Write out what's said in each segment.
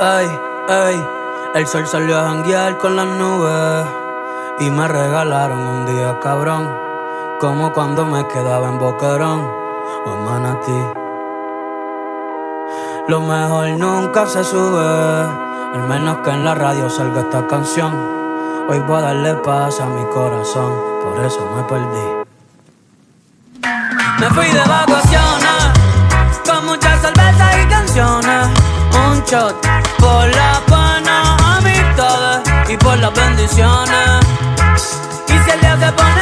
Ey, ey, el sol salió a janguear con las nubes y me regalaron un día cabrón, como cuando me quedaba en Boquerón o en Manatí. Lo mejor nunca se sube, al menos que en la radio salga esta canción. Hoy voy a darle paz a mi corazón, por eso me perdí. Me fui de vacaciones, shot por la pena, amistades y por las bendiciones. Y si el día se pone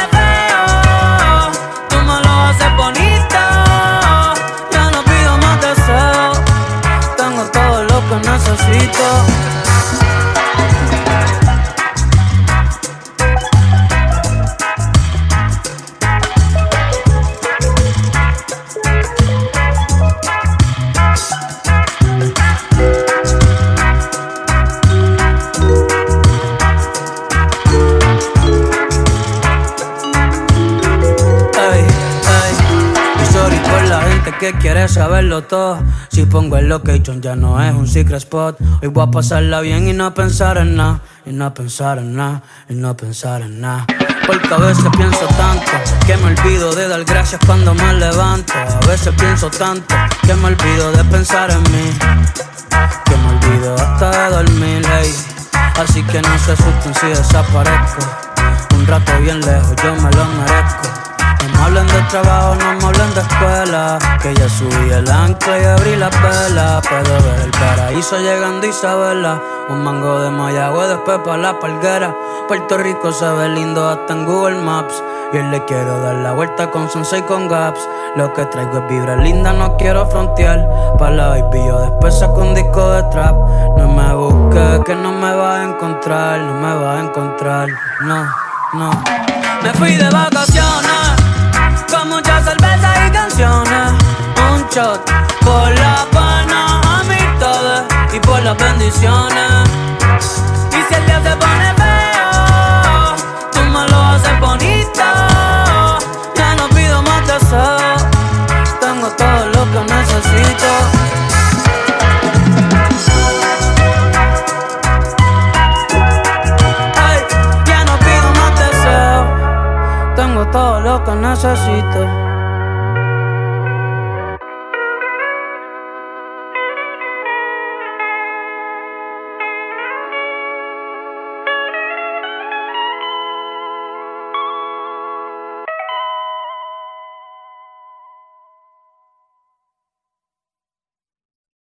que quiere saberlo todo. Si pongo el location ya no es un secret spot. Hoy voy a pasarla bien y no pensar en nada, y no pensar en nada, y no pensar en nada. Porque a veces pienso tanto que me olvido de dar gracias cuando me levanto. A veces pienso tanto que me olvido de pensar en mí. Que me olvido hasta de dormir, ey. Así que no se asusten si desaparezco. Un rato bien lejos, yo me lo merezco. No me hablen de trabajo, no me hablen de escuela. Que ya subí el ancla y abrí la vela. Puedo ver el paraíso llegando Isabela. Un mango de Mayagüe, después pa' la palguera. Puerto Rico se ve lindo hasta en Google Maps. Y él le quiero dar la vuelta con Sensei con Gaps. Lo que traigo es vibra linda, no quiero frontear. Pa' la baby, después saco un disco de trap. No me busques, que no me vas a encontrar, no me vas a encontrar. No, no. Me fui de vacaciones Y si el día se pone feo, tú me lo haces bonito. Ya no pido más deseos, tengo todo lo que necesito. Ya no pido más deseo, tengo todo lo que necesito.